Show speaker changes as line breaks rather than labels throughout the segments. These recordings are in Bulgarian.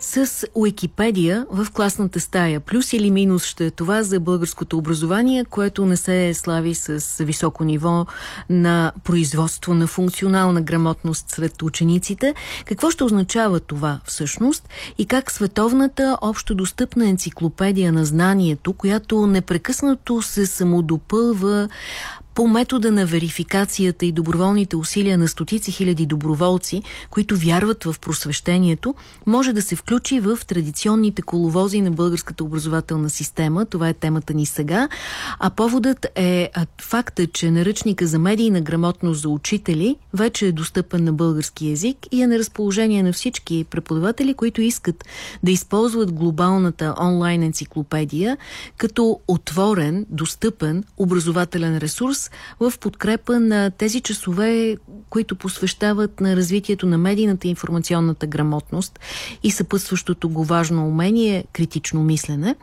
с Уикипедия в класната стая. Плюс или минус ще е това за българското образование, което не се слави с високо ниво на производство на функционална грамотност сред учениците. Какво ще означава това всъщност и как световната общо достъпна енциклопедия на знанието, която непрекъснато се самодопълва по метода на верификацията и доброволните усилия на стотици хиляди доброволци, които вярват в просвещението, може да се включи в традиционните коловози на българската образователна система. Това е темата ни сега. А поводът е факта, че наръчника за медийна грамотност за учители вече е достъпен на български язик и е на разположение на всички преподаватели, които искат да използват глобалната онлайн енциклопедия като отворен, достъпен образователен ресурс в подкрепа на тези часове, които посвещават на развитието на медийната и информационната грамотност и съпътстващото го важно умение – критично мислене.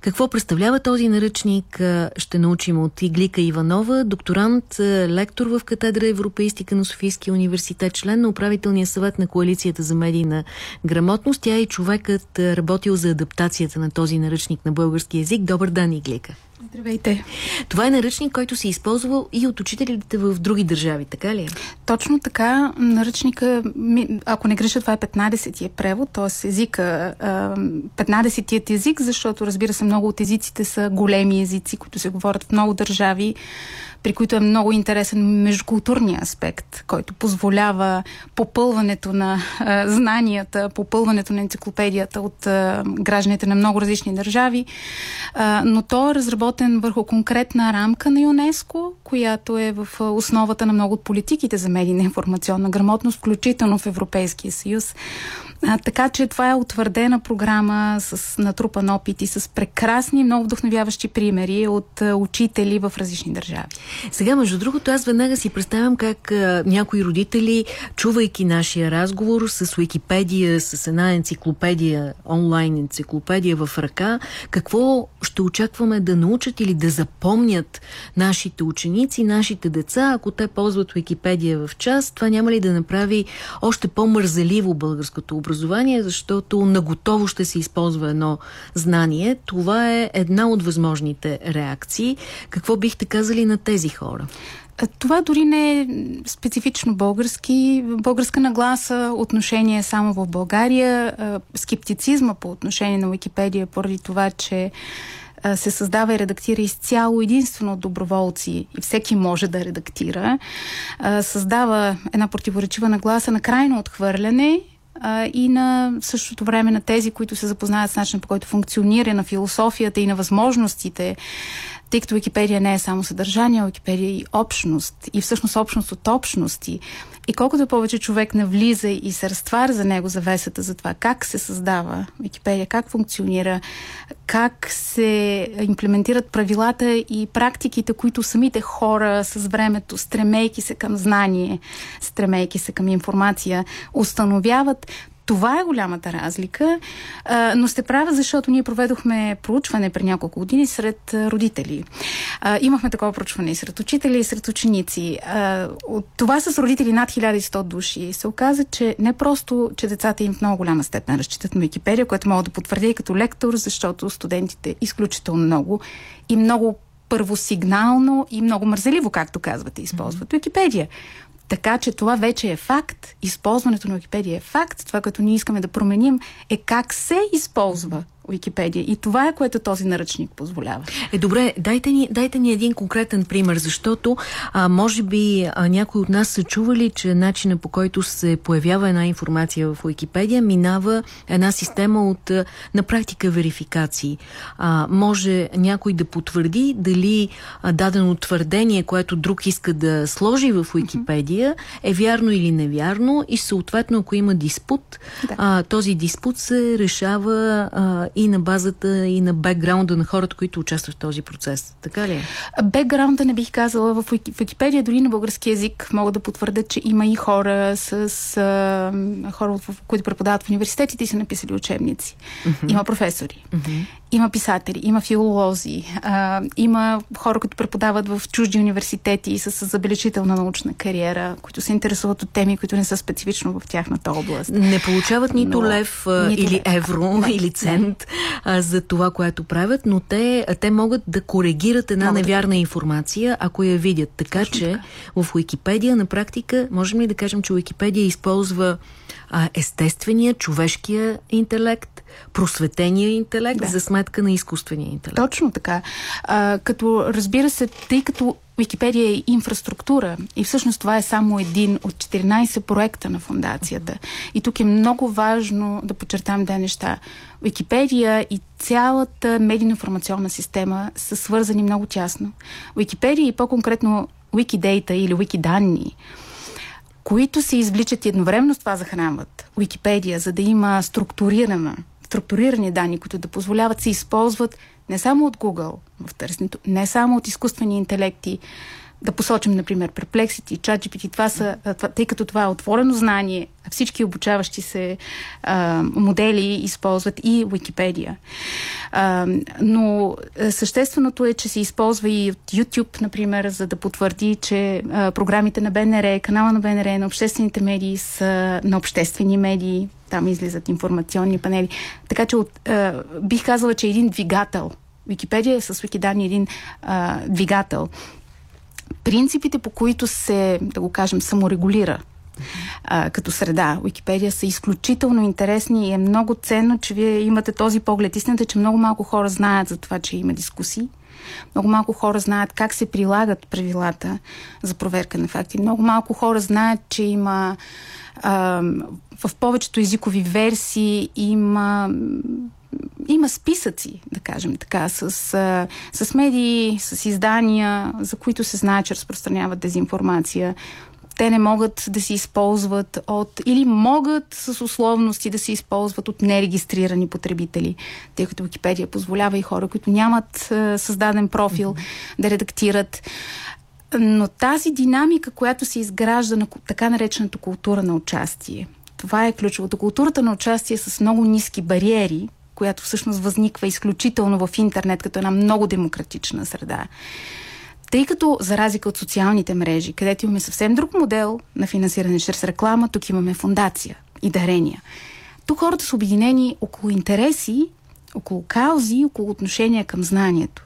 Какво представлява този наръчник ще научим от Иглика Иванова, докторант, лектор в катедра Европейстика на Софийския университет, член на управителния съвет на Коалицията за медийна грамотност. Тя е човекът работил за адаптацията на този наръчник на български язик. Добър ден, Иглика!
Здравейте!
Това е наръчник, който се използва и от учителите в други държави, така ли?
Точно така. Наръчника, ако не греша, това е 15-тия превод, т.е. езика, 15-тият език, защото разбира се, много от езиците са големи езици, които се говорят в много държави при които е много интересен междукултурния аспект, който позволява попълването на а, знанията, попълването на енциклопедията от а, гражданите на много различни държави. А, но то е разработен върху конкретна рамка на ЮНЕСКО, която е в основата на много от политиките за медийна информационна грамотност, включително в Европейския съюз. А, така че това е утвърдена програма с натрупан опит и с прекрасни, много вдъхновяващи примери от учители в различни държави.
Сега, между другото, аз веднага си представям как а, някои родители, чувайки нашия разговор с Уикипедия, с една енциклопедия, онлайн енциклопедия в ръка, какво ще очакваме да научат или да запомнят нашите ученици, нашите деца, ако те ползват Уикипедия в час, това няма ли да направи още по-мързеливо българското образование, защото наготово ще се използва едно знание. Това е една от възможните реакции. Какво бихте казали на тези хора?
Това дори не е специфично български. Българска нагласа, отношение само в България, скептицизма по отношение на Википедия, поради това, че се създава и редактира изцяло единствено от доброволци и всеки може да редактира, създава една противоречива нагласа на крайно отхвърляне и на същото време на тези, които се запознаят с начина по който функционира, на философията и на възможностите тъй като Википедия не е само съдържание, Википедия е и общност. И всъщност общност от общности. И колкото повече човек навлиза и се разтваря за него завесата за това как се създава Википедия, как функционира, как се имплементират правилата и практиките, които самите хора с времето, стремейки се към знание, стремейки се към информация, установяват, това е голямата разлика, а, но сте права, защото ние проведохме проучване при няколко години сред родители. А, имахме такова проучване и сред учители, и сред ученици. А, от това с родители над 1100 души се оказа, че не просто, че децата им в много голяма степен разчитат на Википедия, което мога да потвърдя и като лектор, защото студентите изключително много и много първосигнално и много мързеливо, както казвате, използват Википедия. Така че това вече е факт. Използването на Википедия е факт. Това, което ние искаме да променим е как се използва Уикипедия. И това е което този наръчник позволява.
Е, добре, дайте ни, дайте ни един конкретен пример, защото а, може би а, някои от нас са чували, че начина по който се появява една информация в Уикипедия минава една система от на практика верификации. А, може някой да потвърди дали а, дадено твърдение, което друг иска да сложи в Уикипедия, е вярно или невярно и съответно ако има диспут, да. а, този диспут се решава а, и на базата, и на бекграунда на хората, които участват в този процес. Така ли е?
Бекграунда не бих казала. В Википедия, дори на български язик, мога да потвърдят, че има и хора, с, а, хора, които преподават в университетите и са написали учебници. Mm-hmm. Има професори. Mm-hmm. Има писатели, има филолози, а, има хора, които преподават в чужди университети и с забележителна научна кариера, които се интересуват от теми, които не са специфично в тяхната област.
Не получават нито но, лев а, нито или лев. евро не, или цент а, за това, което правят, но те, те могат да коригират една могат невярна да... информация, ако я видят. Така Точно че така. в Уикипедия на практика, можем ли да кажем, че Уикипедия използва а, естествения, човешкия интелект, просветения интелект да. за сметка на изкуствения интелект.
Точно така. А, като разбира се, тъй като Википедия е инфраструктура и всъщност това е само един от 14 проекта на фундацията. И тук е много важно да подчертам две неща. Википедия и цялата медийно-информационна система са свързани много тясно. Википедия и по-конкретно Wikidata или Wikиданни които се извличат и едновременно с това захранват Википедия, за да има структурирана, структурирани данни, които да позволяват се използват не само от Google в търсенето, не само от изкуствени интелекти, да посочим, например, Perplexity, ChatGPT, това са, тъй като това е отворено знание, всички обучаващи се а, модели използват и Wikipedia. А, но същественото е, че се използва и от YouTube, например, за да потвърди, че а, програмите на БНР, канала на БНР, на обществените медии са на обществени медии, там излизат информационни панели. Така че от, а, бих казала, че е един двигател. Википедия е с Викидани един а, двигател принципите, по които се, да го кажем, саморегулира а, като среда. Википедия са изключително интересни и е много ценно, че вие имате този поглед. Истината е, че много малко хора знаят за това, че има дискусии. Много малко хора знаят как се прилагат правилата за проверка на факти. Много малко хора знаят, че има а, в повечето езикови версии има има списъци, да кажем така, с, с медии, с издания, за които се знае, че разпространяват дезинформация. Те не могат да се използват от, или могат с условности да се използват от нерегистрирани потребители, тъй като Википедия позволява и хора, които нямат създаден профил, mm-hmm. да редактират. Но тази динамика, която се изгражда на така наречената култура на участие, това е ключовото. Културата на участие с много ниски бариери, която всъщност възниква изключително в интернет, като една много демократична среда. Тъй като, за разлика от социалните мрежи, където имаме съвсем друг модел на финансиране чрез реклама, тук имаме фундация и дарения. Тук хората са обединени около интереси, около каузи, около отношения към знанието.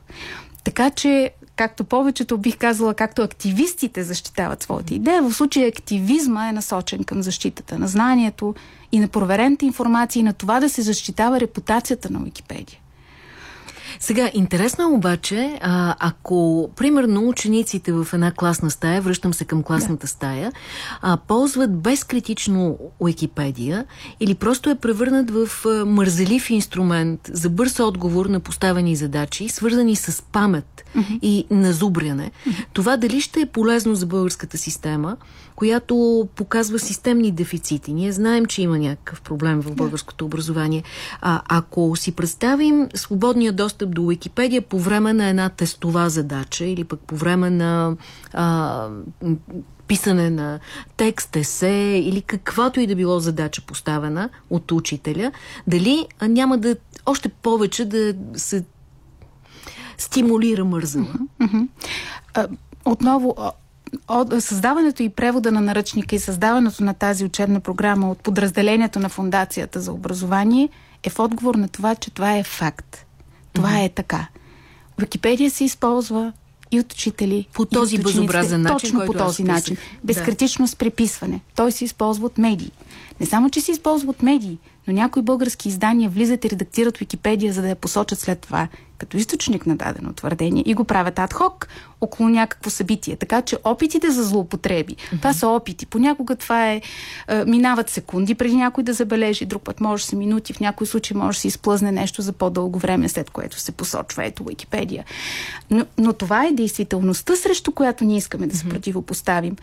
Така че, както повечето бих казала, както активистите защитават своята идея, в случая активизма е насочен към защитата на знанието и на проверената информация и на това да се защитава репутацията на Википедия.
Сега, интересно е обаче, а, ако, примерно, учениците в една класна стая, връщам се към класната да. стая, а, ползват безкритично Уикипедия или просто е превърнат в а, мързелив инструмент за бърз отговор на поставени задачи, свързани с памет mm -hmm. и назубряне, mm -hmm. това дали ще е полезно за българската система, която показва системни дефицити. Ние знаем, че има някакъв проблем в българското образование. А, ако си представим свободния достъп до Уикипедия по време на една тестова задача или пък по време на а, писане на текст, есе или каквато и да било задача поставена от учителя, дали няма да още повече да се стимулира мързала?
Отново, от създаването и превода на наръчника и създаването на тази учебна програма от подразделението на Фундацията за образование е в отговор на това, че това е факт. Това mm-hmm. е така. Википедия се използва и от учители.
По този безобразен начин.
Точно по този начин. Безкритично да. с преписване. Той се използва от медии. Не само, че се използва от медии, но някои български издания влизат и редактират Википедия, за да я посочат след това като източник на дадено твърдение и го правят адхок около някакво събитие. Така че опитите за злоупотреби, mm-hmm. това са опити. Понякога това е, е, минават секунди преди някой да забележи, друг път може са минути, в някои случаи може да се изплъзне нещо за по-дълго време, след което се посочва ето Википедия. Но, но това е действителността, срещу която ние искаме да се mm-hmm. противопоставим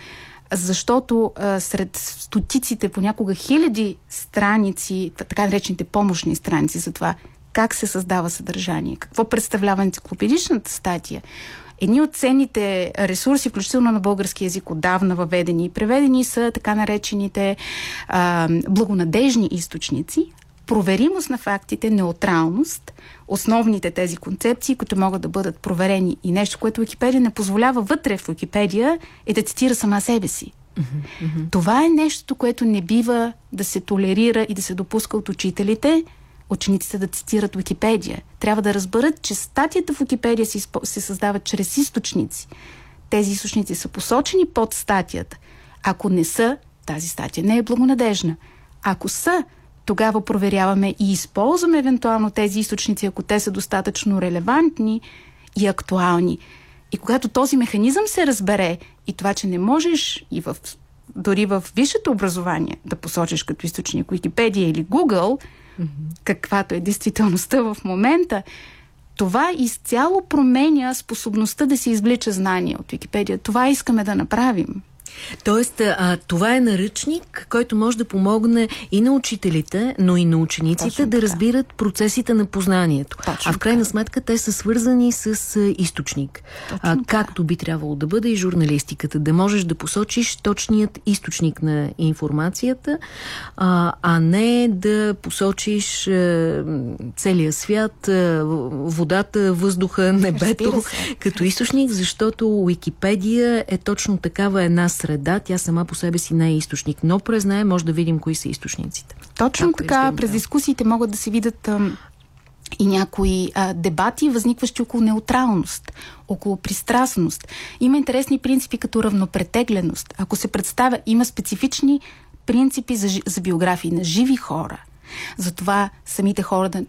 защото а, сред стотиците, понякога хиляди страници, така наречените помощни страници за това как се създава съдържание, какво представлява енциклопедичната статия. Едни от ценните ресурси, включително на български язик, отдавна въведени и преведени са така наречените а, благонадежни източници, проверимост на фактите, неутралност, основните тези концепции, които могат да бъдат проверени. И нещо, което Википедия не позволява вътре в Википедия, е да цитира сама себе си. Mm-hmm. Това е нещо, което не бива да се толерира и да се допуска от учителите, учениците да цитират Википедия. Трябва да разберат, че статията в Википедия се, изпо... се създава чрез източници. Тези източници са посочени под статията. Ако не са, тази статия не е благонадежна. Ако са, тогава проверяваме и използваме евентуално тези източници, ако те са достатъчно релевантни и актуални. И когато този механизъм се разбере и това, че не можеш и в, дори в висшето образование да посочиш като източник Википедия или Google, mm-hmm. каквато е действителността в момента, това изцяло променя способността да се извлича знания от Википедия. Това искаме да направим.
Тоест, а, това е наръчник, който може да помогне и на учителите, но и на учениците Точно да така. разбират процесите на познанието. Точно а в крайна така. сметка те са свързани с а, източник. а, както би трябвало да бъде и журналистиката. Да можеш да посочиш точният източник на информацията, а, а не да посочиш а, целия свят, а, водата, въздуха, небето като източник, защото Уикипедия е точно такава една среда среда, тя сама по себе си не е източник, но през нея може да видим кои са източниците.
Точно така, искам, през дискусиите могат да се видят ам, и някои а, дебати, възникващи около неутралност, около пристрастност. Има интересни принципи като равнопретегленост. Ако се представя, има специфични принципи за, за биографии на живи хора. Затова самите хора да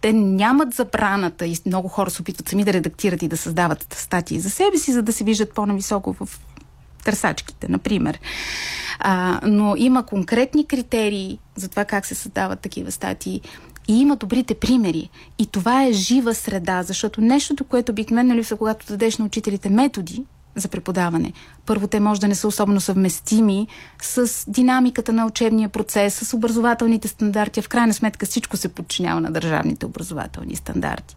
те нямат забраната и много хора се опитват сами да редактират и да създават статии за себе си, за да се виждат по-нависоко в търсачките, например. А, но има конкретни критерии за това как се създават такива статии и има добрите примери. И това е жива среда, защото нещото, което обикновено липсва, когато дадеш на учителите методи за преподаване. Първо, те може да не са особено съвместими с динамиката на учебния процес, с образователните стандарти. В крайна сметка всичко се подчинява на държавните образователни стандарти.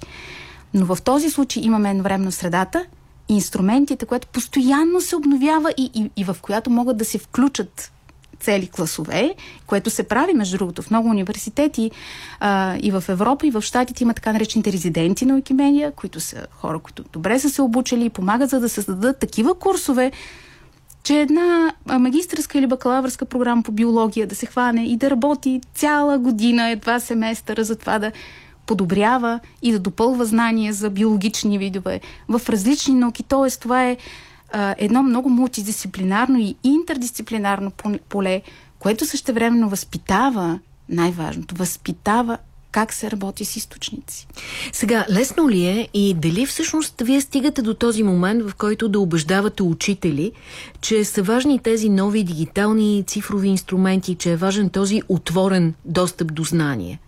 Но в този случай имаме едновременно средата инструментите, което постоянно се обновява и, и, и в която могат да се включат цели класове, което се прави, между другото, в много университети а, и в Европа, и в Штатите има така наречените резиденти на Уикимедия, които са хора, които добре са се обучили и помагат за да създадат такива курсове, че една магистрска или бакалавърска програма по биология да се хване и да работи цяла година, едва семестъра за това да подобрява и да допълва знания за биологични видове в различни науки. Тоест, това е а, едно много мултидисциплинарно и интердисциплинарно поле, което същевременно възпитава, най-важното, възпитава как се работи с източници.
Сега, лесно ли е и дали всъщност вие стигате до този момент, в който да убеждавате учители, че са важни тези нови дигитални цифрови инструменти, че е важен този отворен достъп до знание?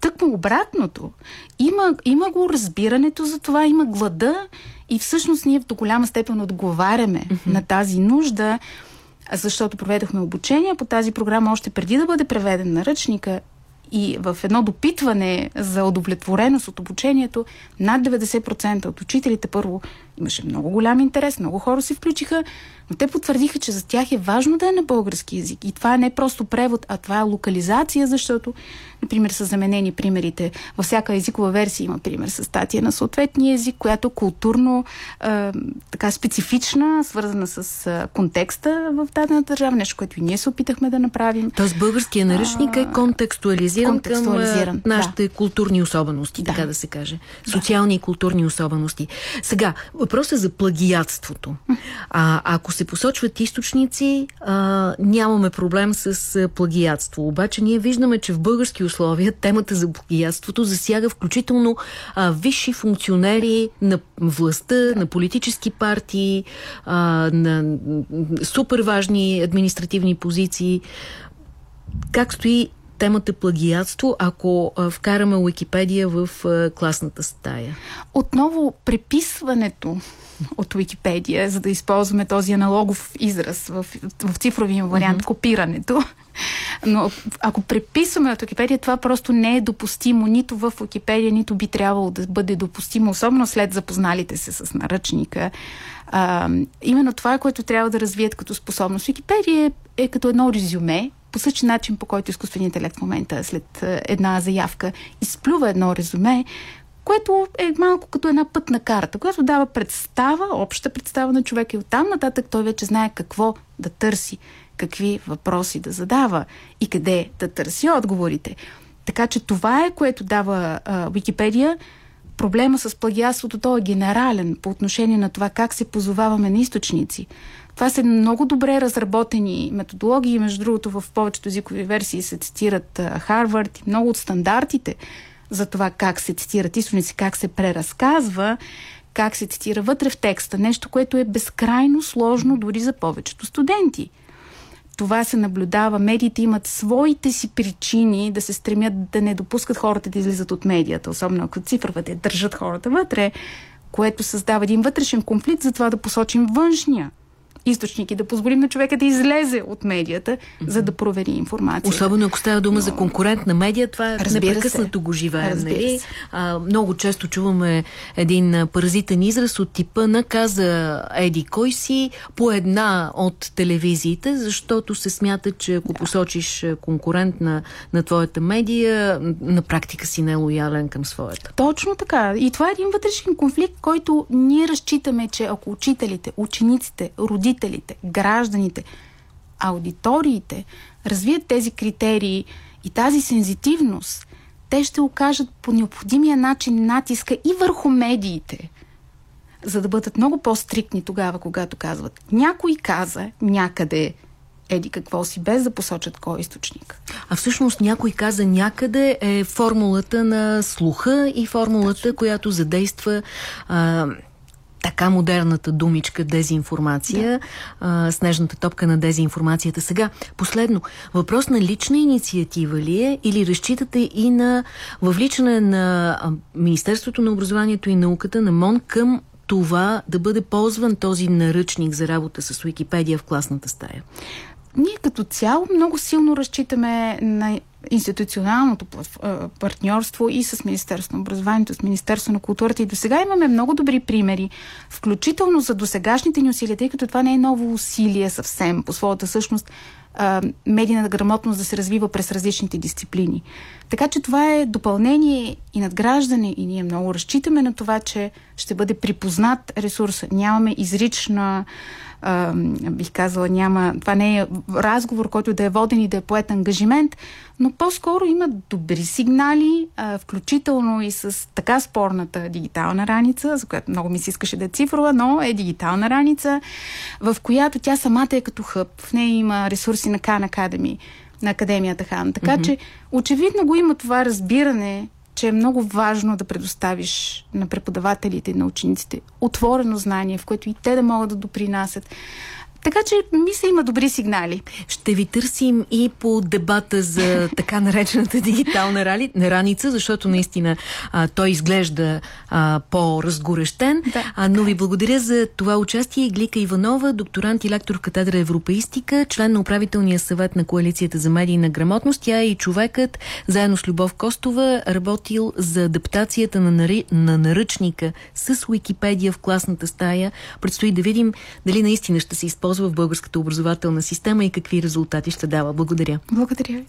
Тъкмо обратното. Има, има го разбирането за това, има глада и всъщност ние до голяма степен отговаряме mm-hmm. на тази нужда, защото проведохме обучение по тази програма още преди да бъде преведен на ръчника и в едно допитване за удовлетвореност от обучението, над 90% от учителите първо имаше много голям интерес, много хора се включиха, но те потвърдиха, че за тях е важно да е на български язик. И това не е просто превод, а това е локализация, защото, например, са заменени примерите. Във всяка езикова версия има пример с статия на съответния език, която културно е, така специфична, свързана с е, контекста в дадена държава, нещо, което и ние се опитахме да направим.
Тоест българския наръчник е контекстуализиран, контекстуализиран към нашите да. културни особености, да. така да се каже. Социални да. и културни особености. Сега, въпросът е за плагиатството. А, ако се посочват източници, а, нямаме проблем с плагиатство. Обаче ние виждаме, че в български условия темата за плагиатството засяга включително а, висши функционери на властта, на политически партии, а, на супер важни административни позиции. Как стои темата плагиатство, ако вкараме Уикипедия в класната стая?
Отново преписването от Уикипедия, за да използваме този аналогов израз в, в цифровия вариант, mm-hmm. копирането. Но ако преписваме от Уикипедия, това просто не е допустимо нито в Уикипедия, нито би трябвало да бъде допустимо, особено след запозналите се с наръчника. А, именно това е което трябва да развият като способност. Википедия е, е като едно резюме, по същия начин, по който изкуственият интелект в момента след една заявка изплюва едно резюме, което е малко като една пътна карта, която дава представа, обща представа на човека и оттам нататък той вече знае какво да търси, какви въпроси да задава и къде да търси отговорите. Така че това е, което дава а, Википедия. Проблема с плагиатството, то е генерален по отношение на това как се позоваваме на източници. Това са много добре разработени методологии. Между другото, в повечето езикови версии се цитират Харвард и много от стандартите за това как се цитират източници, как се преразказва, как се цитира вътре в текста. Нещо, което е безкрайно сложно дори за повечето студенти. Това се наблюдава. Медиите имат своите си причини да се стремят да не допускат хората да излизат от медията, особено ако цифровете държат хората вътре, което създава един вътрешен конфликт за това да посочим външния източник и да позволим на човека да излезе от медията, за да провери информация.
Особено ако става дума Но... за конкурентна медия, това Разбира непрекъснато се. го живеем. Нали? А, много често чуваме един паразитен израз от типа на каза Еди кой си по една от телевизиите, защото се смята, че ако да. посочиш конкурент на, на твоята медия, на практика си нелоялен към своята.
Точно така. И това е един вътрешен конфликт, който ние разчитаме, че ако учителите, учениците, родителите, родителите, гражданите, аудиториите развият тези критерии и тази сензитивност, те ще окажат по необходимия начин натиска и върху медиите, за да бъдат много по-стриктни тогава, когато казват някой каза някъде еди какво си, без да посочат кой е източник.
А всъщност някой каза някъде е формулата на слуха и формулата, Точно. която задейства а, така модерната думичка дезинформация, да. а, снежната топка на дезинформацията. Сега, последно, въпрос на лична инициатива ли е или разчитате и на въвличане на Министерството на образованието и науката, на МОН към това да бъде ползван този наръчник за работа с Уикипедия в класната стая?
Ние като цяло много силно разчитаме на институционалното партньорство и с Министерство на образованието, с Министерство на културата. И до сега имаме много добри примери, включително за досегашните ни усилия, тъй като това не е ново усилие съвсем по своята същност медийната грамотност да се развива през различните дисциплини. Така че това е допълнение и надграждане и ние много разчитаме на това, че ще бъде припознат ресурс. Нямаме изрична а, бих казала, няма, това не е разговор, който да е воден и да е поет ангажимент, но по-скоро има добри сигнали, а, включително и с така спорната дигитална раница, за която много ми се искаше да е цифрова, но е дигитална раница, в която тя самата е като хъб. В нея има ресурси на Khan Academy, на Академията Хан. Така mm-hmm. че очевидно го има това разбиране че е много важно да предоставиш на преподавателите и на учениците отворено знание, в което и те да могат да допринасят. Така че, мисля, има добри сигнали.
Ще ви търсим и по дебата за така наречената дигитална рали, раница, защото наистина а, той изглежда по-разгорещен. Да. А, но ви благодаря за това участие. Глика Иванова, докторант и лектор в катедра Европеистика, член на управителния съвет на Коалицията за медийна грамотност. Тя е и човекът, заедно с Любов Костова, работил за адаптацията на, нари... на наръчника с Уикипедия в класната стая. Предстои да видим дали наистина ще се използва в българската образователна система и какви резултати ще дава. Благодаря.
Благодаря.